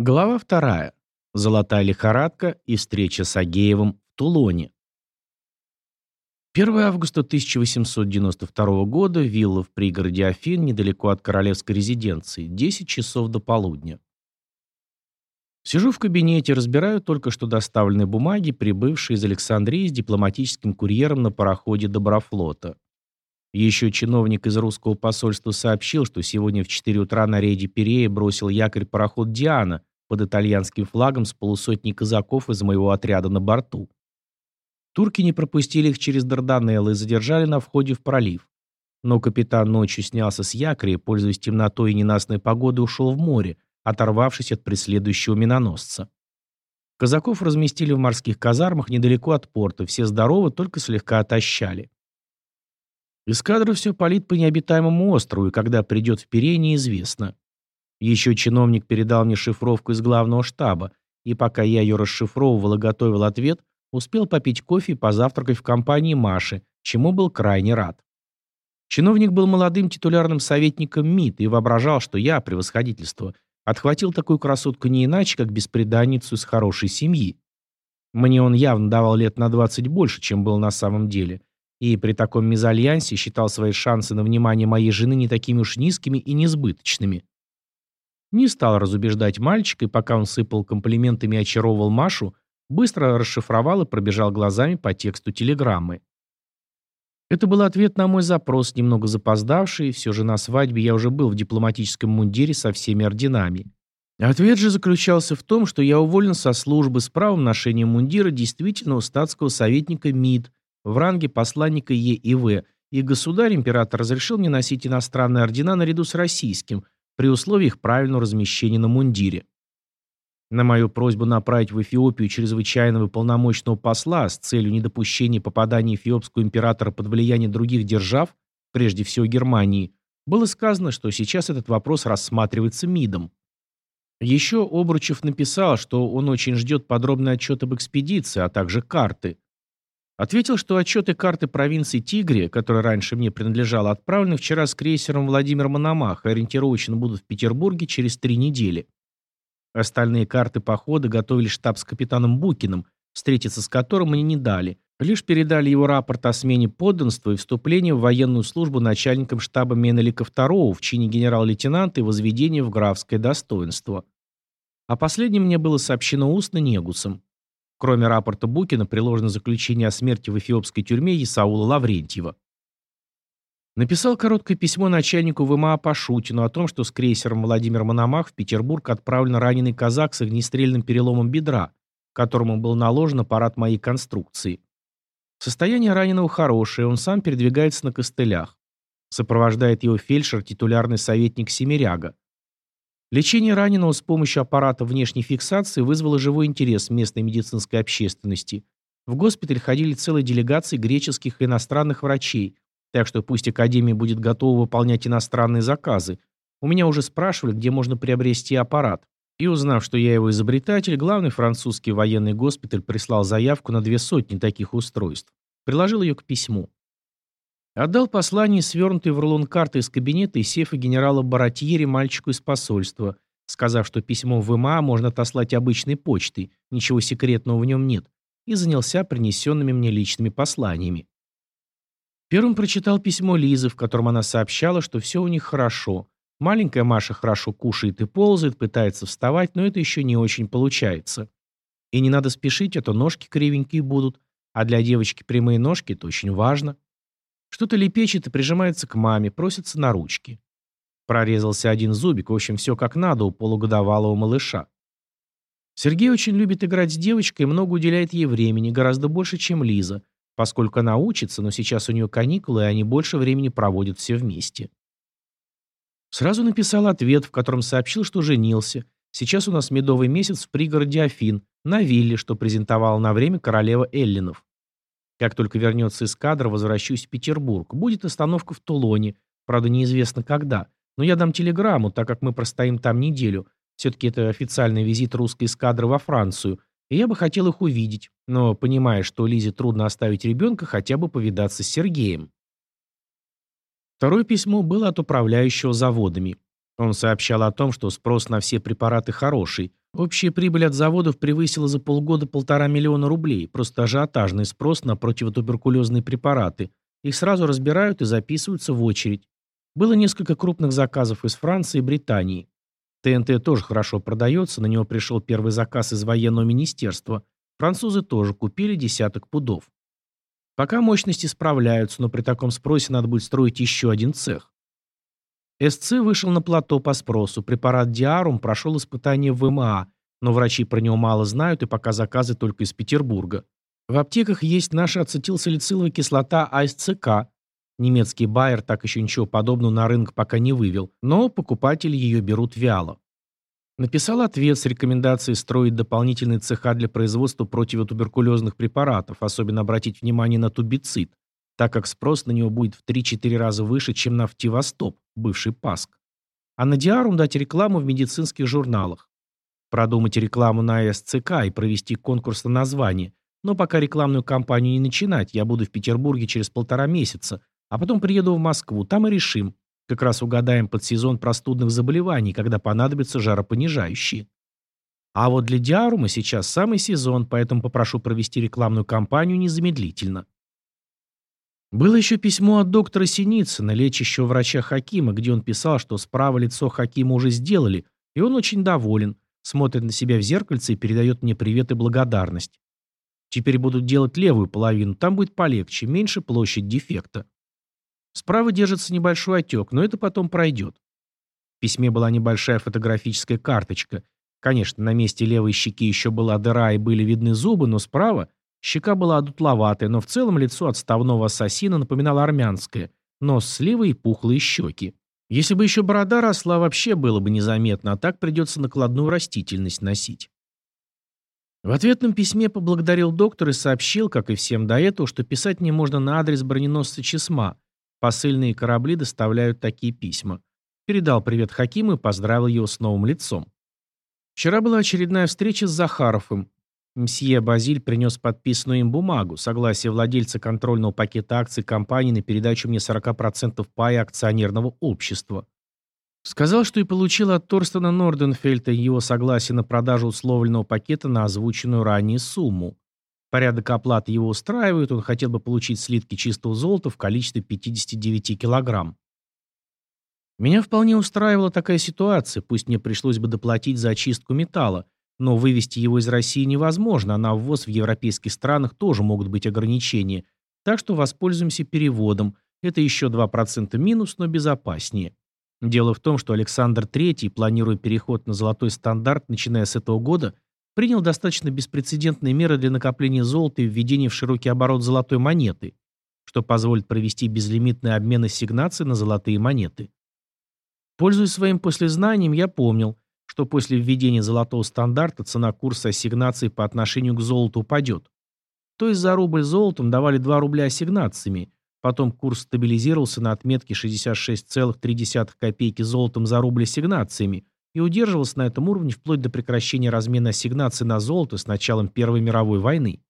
Глава вторая. Золотая лихорадка и встреча с Агеевым в Тулоне. 1 августа 1892 года, вилла в пригороде Афин, недалеко от королевской резиденции, 10 часов до полудня. Сижу в кабинете, разбираю только что доставленные бумаги, прибывшие из Александрии с дипломатическим курьером на пароходе Доброфлота. Еще чиновник из русского посольства сообщил, что сегодня в 4 утра на рейде Перея бросил якорь пароход «Диана», под итальянским флагом с полусотней казаков из моего отряда на борту. Турки не пропустили их через Дарданеллы и задержали на входе в пролив. Но капитан ночью снялся с якоря и, пользуясь темнотой и ненастной погодой, ушел в море, оторвавшись от преследующего миноносца. Казаков разместили в морских казармах недалеко от порта, все здоровы, только слегка отощали. Эскадра все палит по необитаемому острову, и когда придет в Пирей, неизвестно. Еще чиновник передал мне шифровку из главного штаба, и пока я ее расшифровывал и готовил ответ, успел попить кофе и позавтракать в компании Маши, чему был крайне рад. Чиновник был молодым титулярным советником МИД и воображал, что я, превосходительство, отхватил такую красотку не иначе, как беспреданницу из хорошей семьи. Мне он явно давал лет на 20 больше, чем был на самом деле, и при таком мезальянсе считал свои шансы на внимание моей жены не такими уж низкими и несбыточными. Не стал разубеждать мальчика, и пока он сыпал комплиментами и очаровывал Машу, быстро расшифровал и пробежал глазами по тексту телеграммы. Это был ответ на мой запрос, немного запоздавший, все же на свадьбе я уже был в дипломатическом мундире со всеми орденами. Ответ же заключался в том, что я уволен со службы с правом ношения мундира действительного статского советника МИД в ранге посланника ЕИВ, и государь-император разрешил мне носить иностранные ордена наряду с российским – при условии их правильного размещения на мундире. На мою просьбу направить в Эфиопию чрезвычайного полномочного посла с целью недопущения попадания эфиопского императора под влияние других держав, прежде всего Германии, было сказано, что сейчас этот вопрос рассматривается МИДом. Еще Обручев написал, что он очень ждет подробный отчет об экспедиции, а также карты. Ответил, что отчеты карты провинции Тигре, которая раньше мне принадлежала, отправлены вчера с крейсером Владимир Мономах и ориентировочно будут в Петербурге через три недели. Остальные карты похода готовили штаб с капитаном Букиным, встретиться с которым мне не дали. Лишь передали его рапорт о смене подданства и вступлении в военную службу начальником штаба Менелика II в чине генерал-лейтенанта и возведения в графское достоинство. О последнем мне было сообщено устно Негусом. Кроме рапорта Букина приложено заключение о смерти в эфиопской тюрьме Исаула Лаврентьева. Написал короткое письмо начальнику ВМА Пашутину о том, что с крейсером Владимир Мономах в Петербург отправлен раненый казак с огнестрельным переломом бедра, которому был наложен аппарат моей конструкции. Состояние раненого хорошее, он сам передвигается на костылях. Сопровождает его фельдшер, титулярный советник Семеряга. Лечение раненого с помощью аппарата внешней фиксации вызвало живой интерес местной медицинской общественности. В госпиталь ходили целые делегации греческих и иностранных врачей, так что пусть Академия будет готова выполнять иностранные заказы. У меня уже спрашивали, где можно приобрести аппарат. И узнав, что я его изобретатель, главный французский военный госпиталь прислал заявку на две сотни таких устройств. Приложил ее к письму. Отдал послание, свернутый в рулон карты из кабинета и сейфа генерала Баратьери мальчику из посольства, сказав, что письмо в ВМА можно отослать обычной почтой, ничего секретного в нем нет, и занялся принесенными мне личными посланиями. Первым прочитал письмо Лизы, в котором она сообщала, что все у них хорошо. Маленькая Маша хорошо кушает и ползает, пытается вставать, но это еще не очень получается. И не надо спешить, а то ножки кривенькие будут, а для девочки прямые ножки – это очень важно. Что-то лепечет и прижимается к маме, просится на ручки. Прорезался один зубик, в общем, все как надо у полугодовалого малыша. Сергей очень любит играть с девочкой и много уделяет ей времени, гораздо больше, чем Лиза, поскольку она учится, но сейчас у нее каникулы, и они больше времени проводят все вместе. Сразу написал ответ, в котором сообщил, что женился. Сейчас у нас медовый месяц в пригороде Афин, на вилле, что презентовала на время королева Эллинов. Как только вернется из кадра, возвращусь в Петербург. Будет остановка в Тулоне. Правда, неизвестно когда. Но я дам телеграмму, так как мы простоим там неделю. Все-таки это официальный визит русской эскадры во Францию. И я бы хотел их увидеть. Но, понимая, что Лизе трудно оставить ребенка, хотя бы повидаться с Сергеем. Второе письмо было от управляющего заводами. Он сообщал о том, что спрос на все препараты хороший. Общая прибыль от заводов превысила за полгода полтора миллиона рублей. Просто ажиотажный спрос на противотуберкулезные препараты. Их сразу разбирают и записываются в очередь. Было несколько крупных заказов из Франции и Британии. ТНТ тоже хорошо продается, на него пришел первый заказ из военного министерства. Французы тоже купили десяток пудов. Пока мощности справляются, но при таком спросе надо будет строить еще один цех. СЦ вышел на плато по спросу. Препарат Диарум прошел испытание в ВМА, но врачи про него мало знают и пока заказы только из Петербурга. В аптеках есть наша ацетилсалициловая кислота АСЦК. Немецкий Байер так еще ничего подобного на рынок пока не вывел, но покупатели ее берут вяло. Написал ответ с рекомендацией строить дополнительные цеха для производства противотуберкулезных препаратов, особенно обратить внимание на тубицид, так как спрос на него будет в 3-4 раза выше, чем на Фтивостоп, бывший ПАСК. А на Диарум дать рекламу в медицинских журналах. Продумать рекламу на СЦК и провести конкурс на название. Но пока рекламную кампанию не начинать, я буду в Петербурге через полтора месяца, а потом приеду в Москву, там и решим. Как раз угадаем под сезон простудных заболеваний, когда понадобятся жаропонижающие. А вот для Диарума сейчас самый сезон, поэтому попрошу провести рекламную кампанию незамедлительно. Было еще письмо от доктора Синицына, лечащего врача Хакима, где он писал, что справа лицо Хакима уже сделали, и он очень доволен, смотрит на себя в зеркальце и передает мне привет и благодарность. Теперь будут делать левую половину, там будет полегче, меньше площадь дефекта. Справа держится небольшой отек, но это потом пройдет. В письме была небольшая фотографическая карточка. Конечно, на месте левой щеки еще была дыра и были видны зубы, но справа Щека была одутловатая, но в целом лицо отставного ассасина напоминало армянское, нос сливы и пухлые щеки. Если бы еще борода росла, вообще было бы незаметно, а так придется накладную растительность носить. В ответном письме поблагодарил доктор и сообщил, как и всем до этого, что писать мне можно на адрес броненосца Чесма. Посыльные корабли доставляют такие письма. Передал привет Хакиму и поздравил его с новым лицом. Вчера была очередная встреча с Захаровым. Мсье Базиль принес подписанную им бумагу, согласие владельца контрольного пакета акций компании на передачу мне 40% пая акционерного общества. Сказал, что и получил от Торстена Норденфельта его согласие на продажу условленного пакета на озвученную ранее сумму. Порядок оплаты его устраивает, он хотел бы получить слитки чистого золота в количестве 59 килограмм. Меня вполне устраивала такая ситуация, пусть мне пришлось бы доплатить за очистку металла, но вывести его из России невозможно, а на ввоз в европейских странах тоже могут быть ограничения. Так что воспользуемся переводом. Это еще 2% минус, но безопаснее. Дело в том, что Александр III, планируя переход на золотой стандарт, начиная с этого года, принял достаточно беспрецедентные меры для накопления золота и введения в широкий оборот золотой монеты, что позволит провести безлимитный обмен ассигнаций на золотые монеты. Пользуясь своим послезнанием, я помнил – что после введения золотого стандарта цена курса ассигнаций по отношению к золоту упадет. То есть за рубль золотом давали 2 рубля ассигнациями, потом курс стабилизировался на отметке 66,3 копейки золотом за рубль ассигнациями и удерживался на этом уровне вплоть до прекращения размена ассигнаций на золото с началом Первой мировой войны.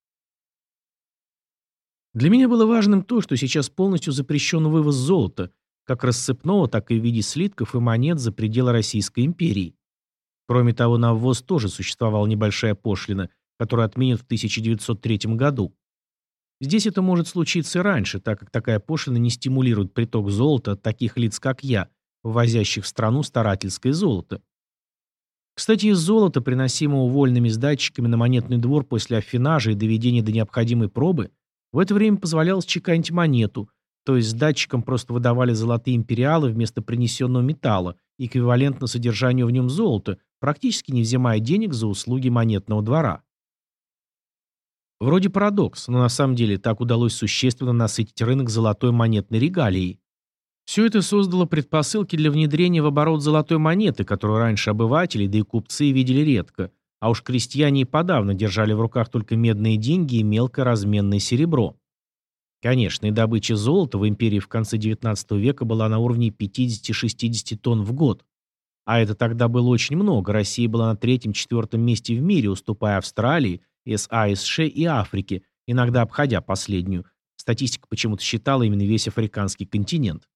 Для меня было важным то, что сейчас полностью запрещен вывоз золота, как рассыпного, так и в виде слитков и монет за пределы Российской империи. Кроме того, на ввоз тоже существовала небольшая пошлина, которую отменят в 1903 году. Здесь это может случиться раньше, так как такая пошлина не стимулирует приток золота от таких лиц, как я, ввозящих в страну старательское золото. Кстати, из золота, приносимого вольными сдатчиками на монетный двор после афинажа и доведения до необходимой пробы, в это время позволялось чеканить монету, то есть сдатчикам просто выдавали золотые империалы вместо принесенного металла, эквивалентно содержанию в нем золота, практически не взимая денег за услуги монетного двора. Вроде парадокс, но на самом деле так удалось существенно насытить рынок золотой монетной регалией. Все это создало предпосылки для внедрения в оборот золотой монеты, которую раньше обыватели, да и купцы видели редко, а уж крестьяне и подавно держали в руках только медные деньги и мелкое разменное серебро. Конечно, и добыча золота в империи в конце XIX века была на уровне 50-60 тонн в год. А это тогда было очень много. Россия была на третьем-четвертом месте в мире, уступая Австралии, СА, СШ и Африке, иногда обходя последнюю. Статистика почему-то считала именно весь африканский континент.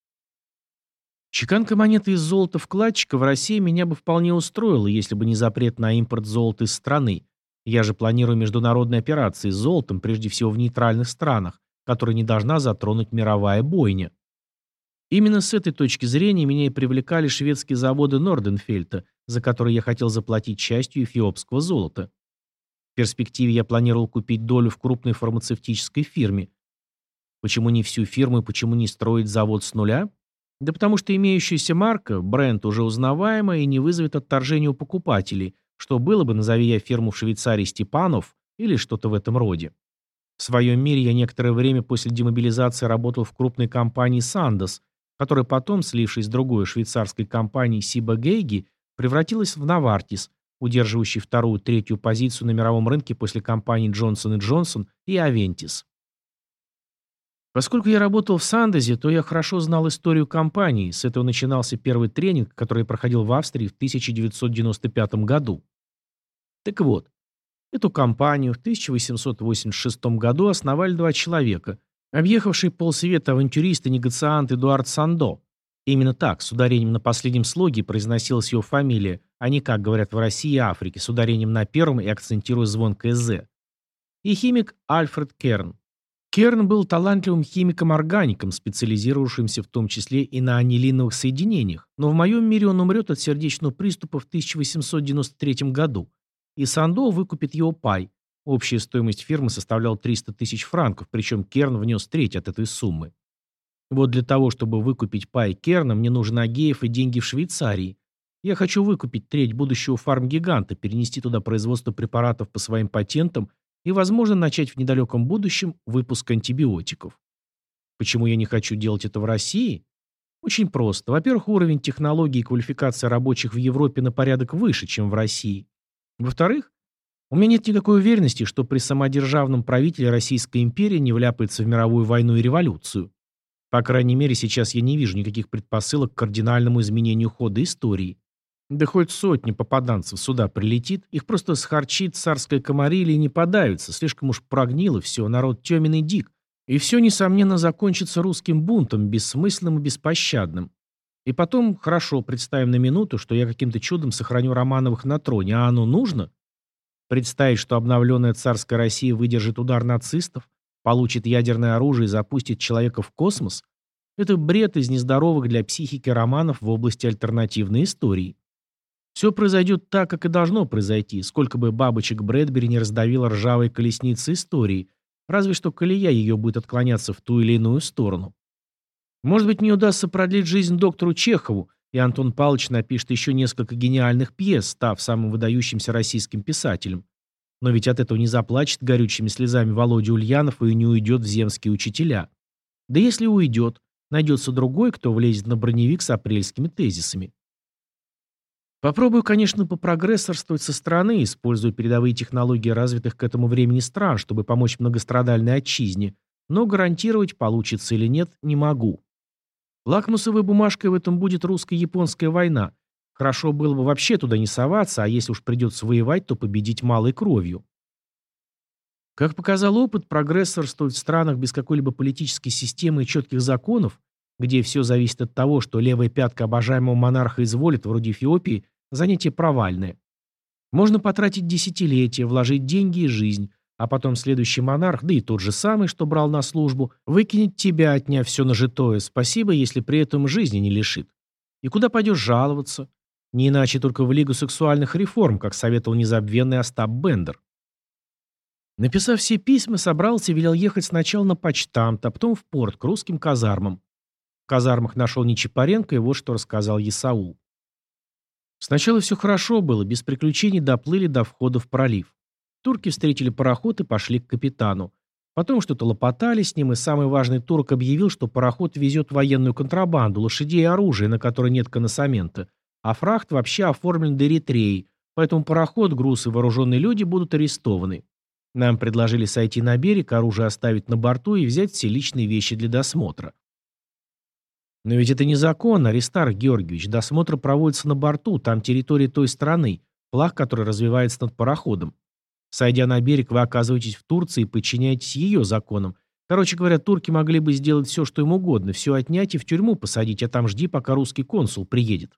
Чеканка монеты из золота вкладчика в России меня бы вполне устроила, если бы не запрет на импорт золота из страны. Я же планирую международные операции с золотом, прежде всего в нейтральных странах, которые не должна затронуть мировая бойня. Именно с этой точки зрения меня и привлекали шведские заводы Норденфельта, за которые я хотел заплатить частью эфиопского золота. В перспективе я планировал купить долю в крупной фармацевтической фирме. Почему не всю фирму и почему не строить завод с нуля? Да потому что имеющаяся марка, бренд уже узнаваемая и не вызовет отторжения у покупателей, что было бы, назови я фирму в Швейцарии Степанов или что-то в этом роде. В своем мире я некоторое время после демобилизации работал в крупной компании Сандос, которая потом, слившись с другой швейцарской компанией Сиба Гейги, превратилась в Навартис, удерживающий вторую-третью позицию на мировом рынке после компаний Johnson Johnson и Aventis. Поскольку я работал в Сандезе, то я хорошо знал историю компании. С этого начинался первый тренинг, который я проходил в Австрии в 1995 году. Так вот, эту компанию в 1886 году основали два человека, объехавший полсвета авантюрист и негациант Эдуард Сандо. Именно так, с ударением на последнем слоге произносилась его фамилия, а не, как говорят в России и Африке, с ударением на первом и акцентируя звонкое «з». И химик Альфред Керн. Керн был талантливым химиком-органиком, специализировавшимся в том числе и на анилиновых соединениях, но в моем мире он умрет от сердечного приступа в 1893 году, и Сандо выкупит его пай. Общая стоимость фирмы составляла 300 тысяч франков, причем Керн внес треть от этой суммы. Вот для того, чтобы выкупить пай Керна, мне нужен Агеев и деньги в Швейцарии. Я хочу выкупить треть будущего фармгиганта, перенести туда производство препаратов по своим патентам и, возможно, начать в недалеком будущем выпуск антибиотиков. Почему я не хочу делать это в России? Очень просто. Во-первых, уровень технологий и квалификация рабочих в Европе на порядок выше, чем в России. Во-вторых, у меня нет никакой уверенности, что при самодержавном правителе Российская империя не вляпается в мировую войну и революцию. По крайней мере, сейчас я не вижу никаких предпосылок к кардинальному изменению хода истории. Да хоть сотни попаданцев сюда прилетит, их просто схарчит царская комарилья и не подавится, слишком уж прогнило все, народ темен и дик. И все, несомненно, закончится русским бунтом, бессмысленным и беспощадным. И потом, хорошо, представим на минуту, что я каким-то чудом сохраню Романовых на троне, а оно нужно? Представить, что обновленная царская Россия выдержит удар нацистов, получит ядерное оружие и запустит человека в космос? Это бред из нездоровых для психики романов в области альтернативной истории. Все произойдет так, как и должно произойти, сколько бы бабочек Брэдбери не раздавила ржавой колесницы истории, разве что колея ее будет отклоняться в ту или иную сторону. Может быть, мне удастся продлить жизнь доктору Чехову, и Антон Павлович напишет еще несколько гениальных пьес, став самым выдающимся российским писателем. Но ведь от этого не заплачет горючими слезами Володя Ульянов и не уйдет в земские учителя. Да если уйдет, найдется другой, кто влезет на броневик с апрельскими тезисами. Попробую, конечно, попрогрессорствовать со стороны, используя передовые технологии развитых к этому времени стран, чтобы помочь многострадальной отчизне, но гарантировать, получится или нет, не могу. Лакмусовой бумажкой в этом будет русско-японская война. Хорошо было бы вообще туда не соваться, а если уж придется воевать, то победить малой кровью. Как показал опыт, прогрессорствовать в странах без какой-либо политической системы и четких законов, где все зависит от того, что левая пятка обожаемого монарха изволит, вроде Эфиопии, Занятие провальное. Можно потратить десятилетия, вложить деньги и жизнь, а потом следующий монарх, да и тот же самый, что брал на службу, выкинет тебя, отняв все нажитое, спасибо, если при этом жизни не лишит. И куда пойдешь жаловаться? Не иначе только в Лигу сексуальных реформ, как советовал незабвенный Остап Бендер. Написав все письма, собрался и велел ехать сначала на почтамт, а потом в порт к русским казармам. В казармах нашел Нечипаренко, и вот что рассказал Исаул. Сначала все хорошо было, без приключений доплыли до входа в пролив. Турки встретили пароход и пошли к капитану. Потом что-то лопотали с ним, и самый важный турк объявил, что пароход везет военную контрабанду, лошадей и оружие, на которой нет коносамента, а фрахт вообще оформлен до Эритреи, поэтому пароход, груз и вооруженные люди будут арестованы. Нам предложили сойти на берег, оружие оставить на борту и взять все личные вещи для досмотра. Но ведь это незаконно, Аристарх Георгиевич. Досмотр проводится на борту, там территория той страны, флаг, который развивается над пароходом. Сойдя на берег, вы оказываетесь в Турции и подчиняетесь ее законам. Короче говоря, турки могли бы сделать все, что им угодно, все отнять и в тюрьму посадить, а там жди, пока русский консул приедет.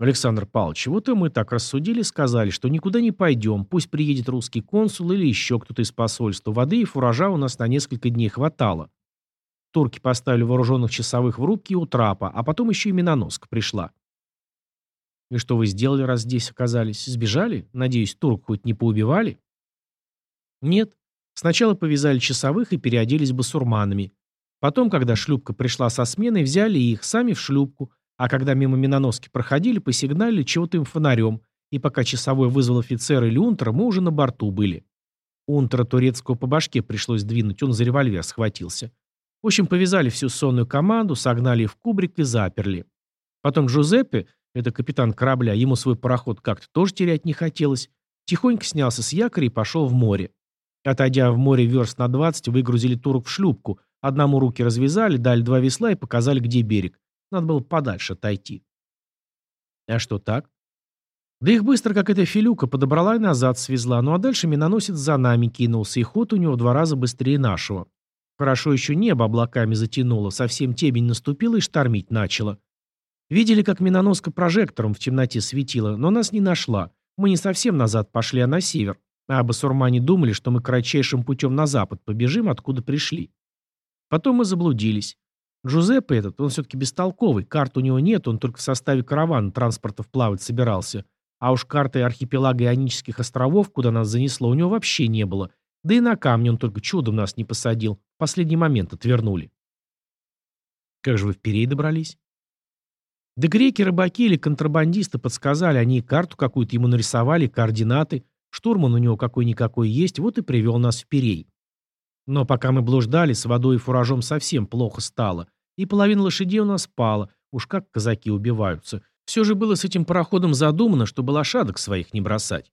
Александр Павлович, вот и мы так рассудили, сказали, что никуда не пойдем, пусть приедет русский консул или еще кто-то из посольства. Воды и фуража у нас на несколько дней хватало. Турки поставили вооруженных часовых в рубке у трапа, а потом еще и миноноска пришла. И что вы сделали, раз здесь оказались? Сбежали? Надеюсь, турк хоть не поубивали? Нет. Сначала повязали часовых и переоделись басурманами. Потом, когда шлюпка пришла со сменой, взяли их сами в шлюпку, а когда мимо миноноски проходили, посигналили чего-то им фонарем, и пока часовой вызвал офицера или унтера, мы уже на борту были. Унтера турецкого по башке пришлось двинуть, он за револьвер схватился. В общем, повязали всю сонную команду, согнали в кубрик и заперли. Потом Джузеппе, это капитан корабля, ему свой пароход как-то тоже терять не хотелось, тихонько снялся с якоря и пошел в море. Отойдя в море верст на 20, выгрузили турок в шлюпку, одному руки развязали, дали два весла и показали, где берег. Надо было подальше отойти. А что так? Да их быстро, как эта филюка, подобрала и назад свезла, ну а дальше миноносец за нами кинулся, и ход у него в два раза быстрее нашего. Хорошо еще небо облаками затянуло, совсем темень наступила и штормить начало. Видели, как миноноска прожектором в темноте светила, но нас не нашла. Мы не совсем назад пошли, а на север. А басурмане думали, что мы кратчайшим путем на запад побежим, откуда пришли. Потом мы заблудились. Джузеппе этот, он все-таки бестолковый, карт у него нет, он только в составе каравана транспортов плавать собирался. А уж карты архипелага Ионических островов, куда нас занесло, у него вообще не было. Да и на камне он только чудом нас не посадил. В последний момент отвернули. Как же вы в Пирей добрались? Да греки, рыбаки или контрабандисты подсказали, они карту какую-то ему нарисовали, координаты. Штурман у него какой-никакой есть, вот и привел нас в Пирей. Но пока мы блуждали, с водой и фуражом совсем плохо стало. И половина лошадей у нас пала. Уж как казаки убиваются. Все же было с этим пароходом задумано, чтобы лошадок своих не бросать.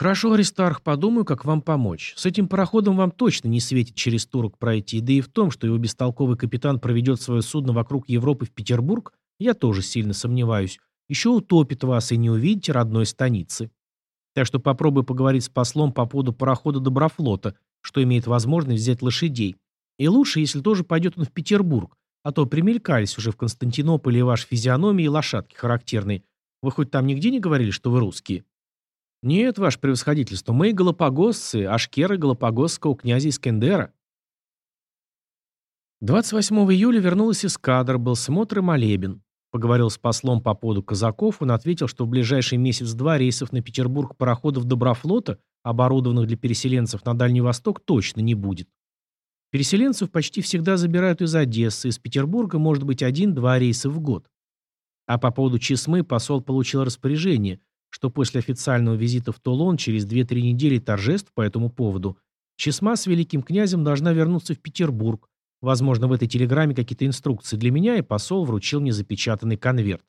Хорошо, Аристарх, подумаю, как вам помочь. С этим пароходом вам точно не светит через турок пройти, да и в том, что его бестолковый капитан проведет свое судно вокруг Европы в Петербург, я тоже сильно сомневаюсь. Еще утопит вас и не увидите родной станицы. Так что попробуй поговорить с послом по поводу парохода Доброфлота, что имеет возможность взять лошадей. И лучше, если тоже пойдет он в Петербург, а то примелькались уже в Константинополе ваши физиономии и лошадки характерные. Вы хоть там нигде не говорили, что вы русские? Нет, ваше превосходительство, мы галапагосцы, ашкеры галапагосского князя Искендера. 28 июля вернулась из кадр, был смотр и молебен. Поговорил с послом по поводу казаков, он ответил, что в ближайший месяц-два рейсов на Петербург пароходов Доброфлота, оборудованных для переселенцев на Дальний Восток, точно не будет. Переселенцев почти всегда забирают из Одессы, из Петербурга может быть один-два рейса в год. А по поводу Чесмы посол получил распоряжение, что после официального визита в Тулон через 2-3 недели торжеств по этому поводу Чесма с великим князем должна вернуться в Петербург, Возможно, в этой телеграмме какие-то инструкции для меня, и посол вручил мне запечатанный конверт.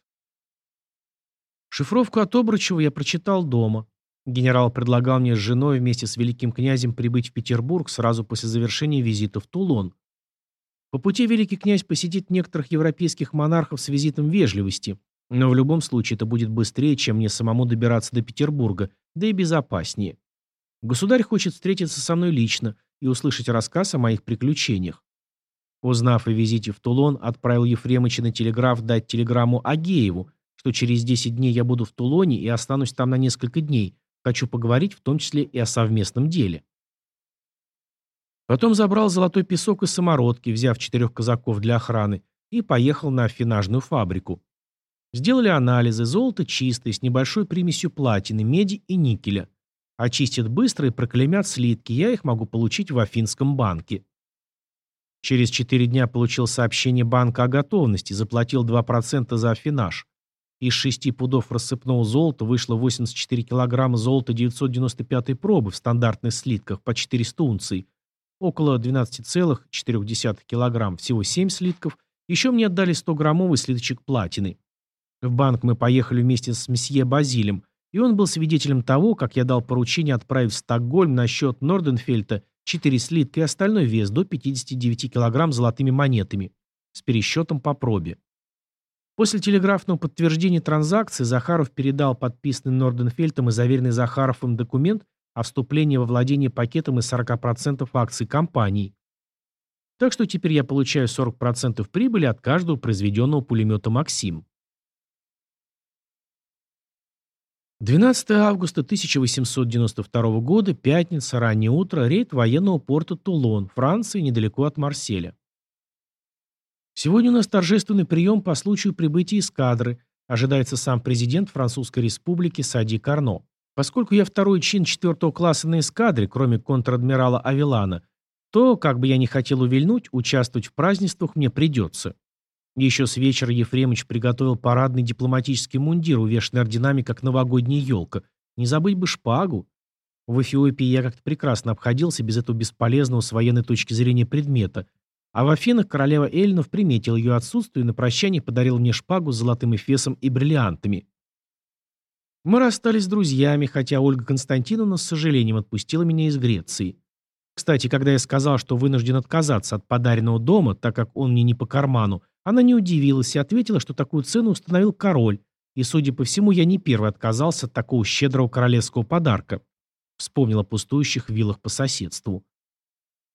Шифровку от Обручева я прочитал дома. Генерал предлагал мне с женой вместе с великим князем прибыть в Петербург сразу после завершения визита в Тулон. По пути великий князь посетит некоторых европейских монархов с визитом вежливости, но в любом случае это будет быстрее, чем мне самому добираться до Петербурга, да и безопаснее. Государь хочет встретиться со мной лично и услышать рассказ о моих приключениях. Узнав о визите в Тулон, отправил Ефремыча на телеграф дать телеграмму Агееву, что через 10 дней я буду в Тулоне и останусь там на несколько дней. Хочу поговорить в том числе и о совместном деле. Потом забрал золотой песок из самородки, взяв четырех казаков для охраны, и поехал на афинажную фабрику. Сделали анализы, золото чистое, с небольшой примесью платины, меди и никеля. Очистят быстро и проклемят слитки, я их могу получить в Афинском банке. Через 4 дня получил сообщение банка о готовности, заплатил 2% за афинаж. Из 6 пудов рассыпного золота вышло 84 килограмма золота 995 пробы в стандартных слитках по 400 унций, около 12,4 килограмм, всего 7 слитков, еще мне отдали 100-граммовый слиточек платины. В банк мы поехали вместе с месье Базилем, и он был свидетелем того, как я дал поручение отправить в Стокгольм на счет Норденфельта 4 слитка и остальной вес до 59 кг золотыми монетами с пересчетом по пробе. После телеграфного подтверждения транзакции Захаров передал подписанный Норденфельтом и заверенный Захаровым документ а вступление во владение пакетом из 40% акций компании. Так что теперь я получаю 40% прибыли от каждого произведенного пулемета «Максим». 12 августа 1892 года, пятница, раннее утро, рейд военного порта Тулон, Франции, недалеко от Марселя. Сегодня у нас торжественный прием по случаю прибытия эскадры. Ожидается сам президент Французской республики Сади Карно. Поскольку я второй чин четвертого класса на эскадре, кроме контр-адмирала Авилана, то, как бы я не хотел увильнуть, участвовать в празднествах мне придется. Еще с вечера Ефремыч приготовил парадный дипломатический мундир, увешанный орденами, как новогодняя елка. Не забыть бы шпагу. В Эфиопии я как-то прекрасно обходился без этого бесполезного с военной точки зрения предмета. А в Афинах королева Эллинов приметил ее отсутствие и на прощание подарил мне шпагу с золотым эфесом и бриллиантами. Мы расстались с друзьями, хотя Ольга Константиновна с сожалением отпустила меня из Греции. Кстати, когда я сказал, что вынужден отказаться от подаренного дома, так как он мне не по карману, она не удивилась и ответила, что такую цену установил король, и, судя по всему, я не первый отказался от такого щедрого королевского подарка. Вспомнила о пустующих виллах по соседству.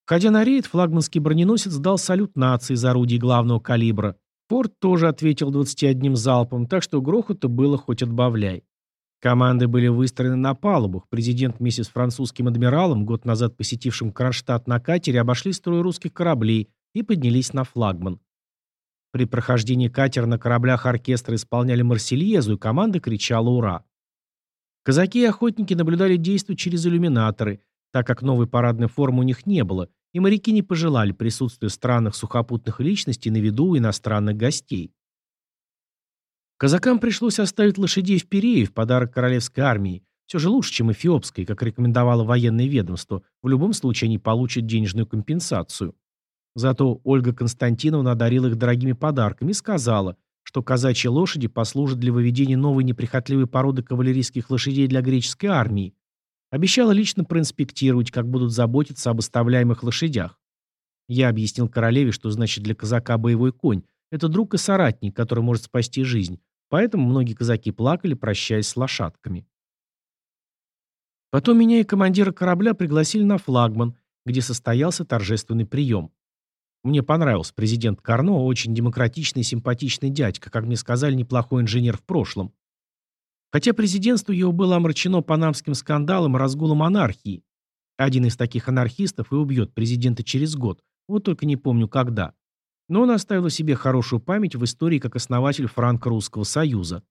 Входя на рейд, флагманский броненосец дал салют нации из орудий главного калибра. Порт тоже ответил 21 залпом, так что грохота было хоть отбавляй. Команды были выстроены на палубах. Президент вместе с французским адмиралом, год назад посетившим Кронштадт на катере, обошли строй русских кораблей и поднялись на флагман. При прохождении катера на кораблях оркестра исполняли Марсельезу, и команда кричала «Ура!». Казаки и охотники наблюдали действия через иллюминаторы, так как новой парадной формы у них не было, и моряки не пожелали присутствия странных сухопутных личностей на виду у иностранных гостей. Казакам пришлось оставить лошадей в Перее в подарок королевской армии. Все же лучше, чем эфиопской, как рекомендовало военное ведомство. В любом случае они получат денежную компенсацию. Зато Ольга Константиновна одарила их дорогими подарками и сказала, что казачьи лошади послужат для выведения новой неприхотливой породы кавалерийских лошадей для греческой армии. Обещала лично проинспектировать, как будут заботиться об оставляемых лошадях. Я объяснил королеве, что значит для казака боевой конь. Это друг и соратник, который может спасти жизнь. Поэтому многие казаки плакали, прощаясь с лошадками. Потом меня и командира корабля пригласили на флагман, где состоялся торжественный прием. Мне понравился президент Карно, очень демократичный и симпатичный дядька, как мне сказали, неплохой инженер в прошлом. Хотя президентство его было омрачено панамским скандалом и разгулом анархии. Один из таких анархистов и убьет президента через год, вот только не помню когда но он оставил себе хорошую память в истории как основатель Франко-Русского Союза.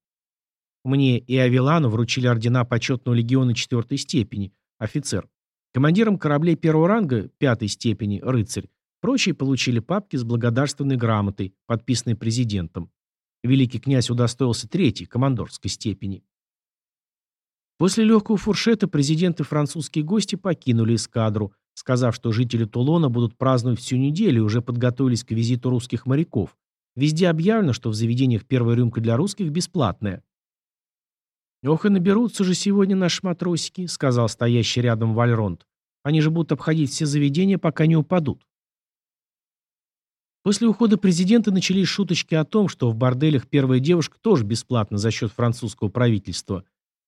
Мне и Авилану вручили ордена почетного легиона четвертой степени, офицер. Командиром кораблей первого ранга, пятой степени, рыцарь. Прочие получили папки с благодарственной грамотой, подписанной президентом. Великий князь удостоился третьей, командорской степени. После легкого фуршета президент и французские гости покинули эскадру, сказав, что жители Тулона будут праздновать всю неделю и уже подготовились к визиту русских моряков. Везде объявлено, что в заведениях первая рюмка для русских бесплатная. «Ох и наберутся же сегодня наши матросики», — сказал стоящий рядом Вальронт. «Они же будут обходить все заведения, пока не упадут». После ухода президента начались шуточки о том, что в борделях первая девушка тоже бесплатно за счет французского правительства.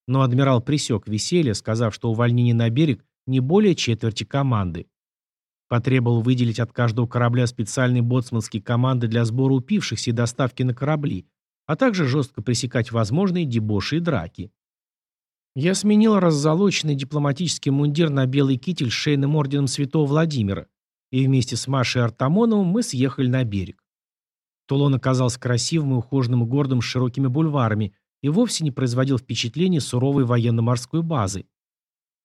Но адмирал пресек веселье, сказав, что увольнение на берег не более четверти команды. Потребовал выделить от каждого корабля специальные боцманские команды для сбора упившихся и доставки на корабли, а также жестко пресекать возможные дебоши и драки. Я сменил раззолоченный дипломатический мундир на белый китель с шейным орденом святого Владимира, и вместе с Машей Артамоновым мы съехали на берег. Тулон оказался красивым и ухоженным городом с широкими бульварами и вовсе не производил впечатления суровой военно-морской базы.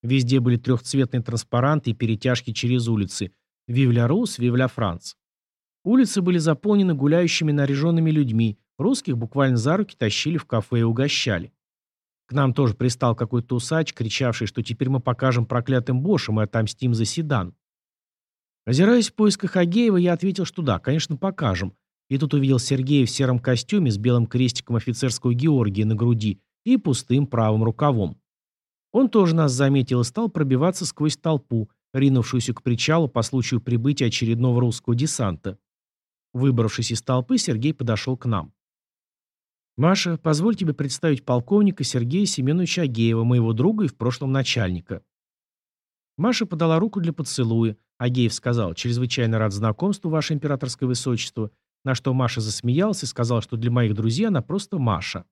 Везде были трехцветные транспаранты и перетяжки через улицы. Вивля Рус, Вивля Франц. Улицы были заполнены гуляющими наряженными людьми. Русских буквально за руки тащили в кафе и угощали. К нам тоже пристал какой-то усач, кричавший, что теперь мы покажем проклятым бошам и отомстим за седан. Озираясь в поисках Агеева, я ответил, что да, конечно, покажем. И тут увидел Сергея в сером костюме с белым крестиком офицерского Георгия на груди и пустым правым рукавом. Он тоже нас заметил и стал пробиваться сквозь толпу, ринувшуюся к причалу по случаю прибытия очередного русского десанта. Выбравшись из толпы, Сергей подошел к нам. «Маша, позволь тебе представить полковника Сергея Семеновича Агеева, моего друга и в прошлом начальника». Маша подала руку для поцелуя. Агеев сказал, чрезвычайно рад знакомству, ваше императорское высочество, на что Маша засмеялась и сказал, что для моих друзей она просто Маша.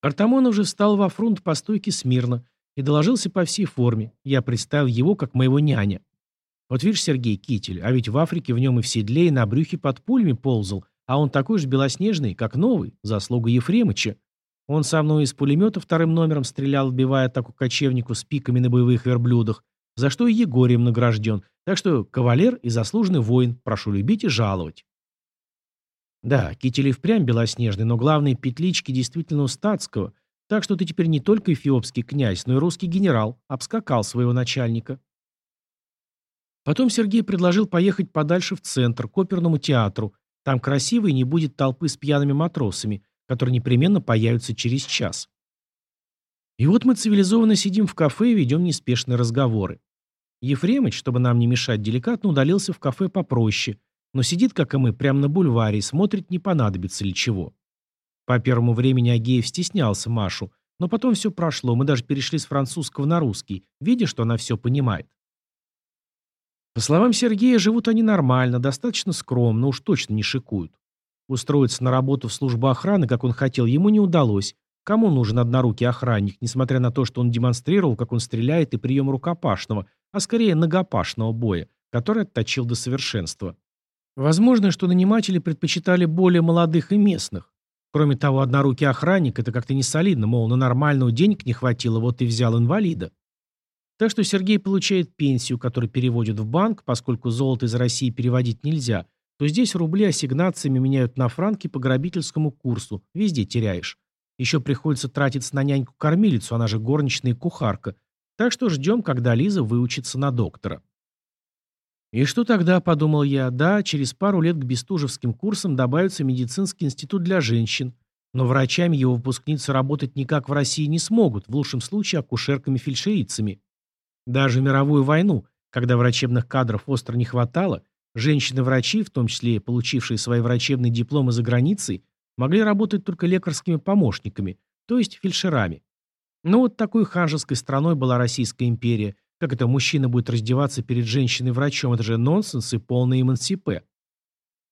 Артамонов же встал во фронт по стойке смирно и доложился по всей форме. Я представил его как моего няня. Вот видишь, Сергей Китель, а ведь в Африке в нем и в седле, и на брюхе под пулями ползал, а он такой же белоснежный, как новый, заслуга Ефремыча. Он со мной из пулемета вторым номером стрелял, отбивая атаку кочевнику с пиками на боевых верблюдах, за что и Егорием награжден. Так что кавалер и заслуженный воин, прошу любить и жаловать. Да, китель и впрямь белоснежный, но главные петлички действительно у статского, так что ты теперь не только эфиопский князь, но и русский генерал, обскакал своего начальника. Потом Сергей предложил поехать подальше в центр, к оперному театру. Там красиво и не будет толпы с пьяными матросами, которые непременно появятся через час. И вот мы цивилизованно сидим в кафе и ведем неспешные разговоры. Ефремыч, чтобы нам не мешать, деликатно удалился в кафе попроще, но сидит, как и мы, прямо на бульваре и смотрит, не понадобится ли чего. По первому времени Агеев стеснялся Машу, но потом все прошло, мы даже перешли с французского на русский, видя, что она все понимает. По словам Сергея, живут они нормально, достаточно скромно, уж точно не шикуют. Устроиться на работу в службу охраны, как он хотел, ему не удалось. Кому нужен однорукий охранник, несмотря на то, что он демонстрировал, как он стреляет и прием рукопашного, а скорее ногопашного боя, который отточил до совершенства. Возможно, что наниматели предпочитали более молодых и местных. Кроме того, однорукий охранник – это как-то не солидно, мол, на нормального денег не хватило, вот и взял инвалида. Так что Сергей получает пенсию, которую переводят в банк, поскольку золото из России переводить нельзя, то здесь рубли ассигнациями меняют на франки по грабительскому курсу, везде теряешь. Еще приходится тратиться на няньку-кормилицу, она же горничная и кухарка. Так что ждем, когда Лиза выучится на доктора. И что тогда, подумал я, да, через пару лет к бестужевским курсам добавится медицинский институт для женщин, но врачами его выпускницы работать никак в России не смогут, в лучшем случае акушерками-фельдшерицами. Даже мировую войну, когда врачебных кадров остро не хватало, женщины-врачи, в том числе получившие свои врачебные дипломы за границей, могли работать только лекарскими помощниками, то есть фельдшерами. Но вот такой ханжеской страной была Российская империя. Как это мужчина будет раздеваться перед женщиной-врачом? Это же нонсенс и полный эмансипе.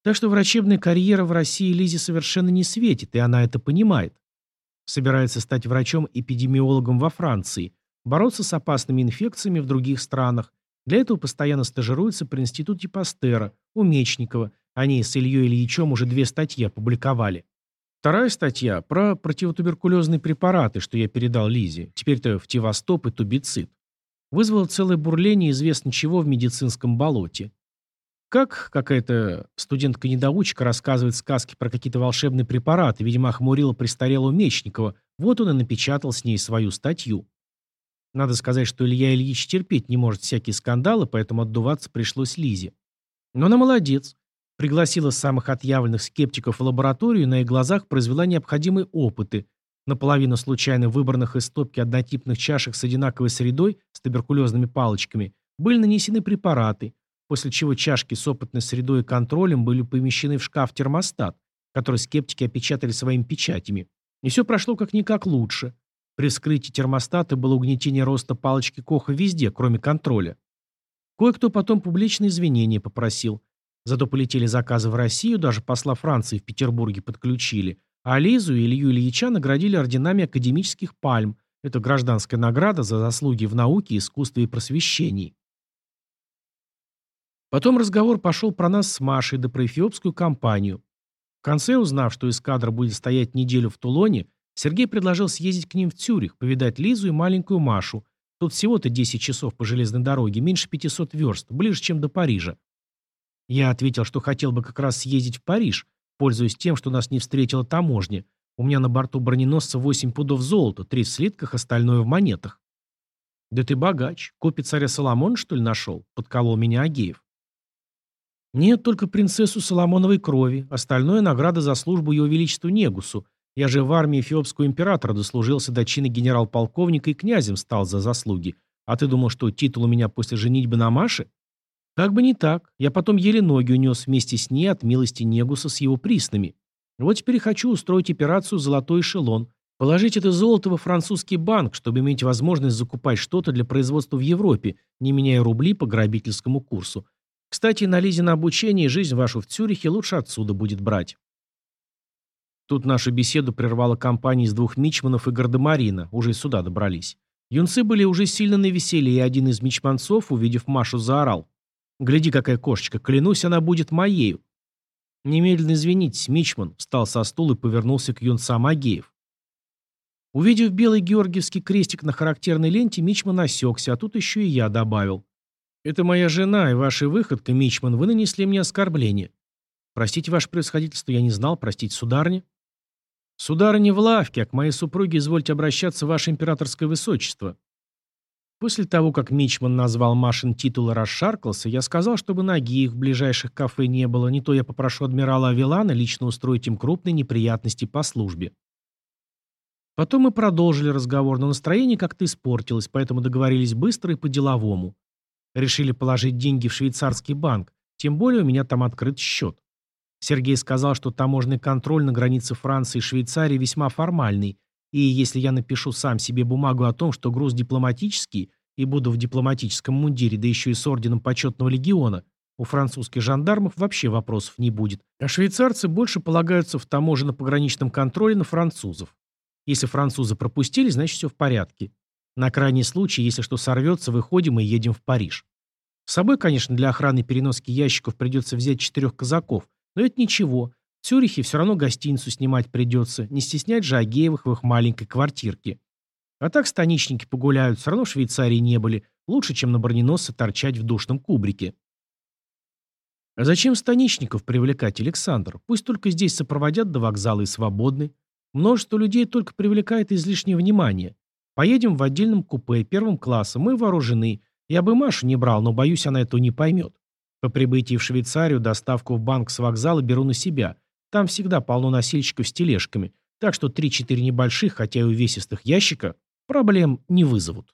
Так что врачебная карьера в России Лизе совершенно не светит, и она это понимает. Собирается стать врачом-эпидемиологом во Франции, бороться с опасными инфекциями в других странах. Для этого постоянно стажируется при институте Пастера, у Мечникова. Они с Ильей Ильичем уже две статьи опубликовали. Вторая статья про противотуберкулезные препараты, что я передал Лизе. Теперь-то в тивостоп и тубицид. Вызвало целое бурление известно чего в медицинском болоте. Как какая-то студентка-недоучка рассказывает сказки про какие-то волшебные препараты, видимо, охмурила престарелого Мечникова, вот он и напечатал с ней свою статью. Надо сказать, что Илья Ильич терпеть не может всякие скандалы, поэтому отдуваться пришлось Лизе. Но она молодец. Пригласила самых отъявленных скептиков в лабораторию и на их глазах произвела необходимые опыты. Наполовину случайно выбранных из стопки однотипных чашек с одинаковой средой, с туберкулезными палочками, были нанесены препараты, после чего чашки с опытной средой и контролем были помещены в шкаф-термостат, который скептики опечатали своими печатями. И все прошло как-никак лучше. При вскрытии термостата было угнетение роста палочки Коха везде, кроме контроля. Кое-кто потом публичные извинения попросил. Зато полетели заказы в Россию, даже посла Франции в Петербурге подключили. А Лизу и Илью Ильича наградили орденами академических пальм. Это гражданская награда за заслуги в науке, искусстве и просвещении. Потом разговор пошел про нас с Машей да про эфиопскую компанию. В конце, узнав, что эскадра будет стоять неделю в Тулоне, Сергей предложил съездить к ним в Цюрих, повидать Лизу и маленькую Машу. Тут всего-то 10 часов по железной дороге, меньше 500 верст, ближе, чем до Парижа. Я ответил, что хотел бы как раз съездить в Париж, пользуясь тем, что нас не встретила таможня. У меня на борту броненосца 8 пудов золота, 3 в слитках, остальное в монетах. «Да ты богач. Копи царя Соломона, что ли, нашел?» — подколол меня Агеев. «Нет, только принцессу Соломоновой крови. Остальное — награда за службу его величеству Негусу, я же в армии эфиопского императора дослужился до чина генерал-полковника и князем стал за заслуги. А ты думал, что титул у меня после женитьбы на Маше? Как бы не так. Я потом еле ноги унес вместе с ней от милости Негуса с его приснами. Вот теперь хочу устроить операцию «Золотой эшелон». Положить это золото во французский банк, чтобы иметь возможность закупать что-то для производства в Европе, не меняя рубли по грабительскому курсу. Кстати, на лизе на обучение жизнь вашу в Цюрихе лучше отсюда будет брать. Тут нашу беседу прервала компания из двух мичманов и гардемарина, уже сюда добрались. Юнцы были уже сильно на веселье, и один из мичманцов, увидев Машу, заорал. «Гляди, какая кошечка, клянусь, она будет моею». «Немедленно извинитесь, мичман», встал со стула и повернулся к юнцам Агеев. Увидев белый георгиевский крестик на характерной ленте, Мичман осекся, а тут еще и я добавил. «Это моя жена, и ваша выходка, Мичман, вы нанесли мне оскорбление. Простите, ваше происходительство, я не знал, простите, сударыня». «Сударыня в лавке, а к моей супруге извольте обращаться, ваше императорское высочество». После того, как Мичман назвал Машин титул и расшаркался, я сказал, чтобы ноги их в ближайших кафе не было, не то я попрошу адмирала Авилана лично устроить им крупные неприятности по службе. Потом мы продолжили разговор, но настроение как-то испортилось, поэтому договорились быстро и по-деловому. Решили положить деньги в швейцарский банк, тем более у меня там открыт счет. Сергей сказал, что таможенный контроль на границе Франции и Швейцарии весьма формальный, и если я напишу сам себе бумагу о том, что груз дипломатический, и буду в дипломатическом мундире, да еще и с орденом почетного легиона, у французских жандармов вообще вопросов не будет, а швейцарцы больше полагаются в таможенно-пограничном контроле на французов. Если французы пропустили, значит все в порядке. На крайний случай, если что сорвется, выходим и едем в Париж. С собой, конечно, для охраны переноски ящиков придется взять четырех казаков, но это ничего. Цюрихе все равно гостиницу снимать придется, не стеснять же Агеевых в их маленькой квартирке. А так станичники погуляют, все равно в Швейцарии не были. Лучше, чем на броненосце торчать в душном кубрике. А зачем станичников привлекать, Александр? Пусть только здесь сопроводят до вокзала и свободны. Множество людей только привлекает излишнее внимание. Поедем в отдельном купе, первым классом, мы вооружены. Я бы Машу не брал, но боюсь, она этого не поймет. По прибытии в Швейцарию доставку в банк с вокзала беру на себя. Там всегда полно носильщиков с тележками, так что 3-4 небольших, хотя и увесистых ящика, проблем не вызовут.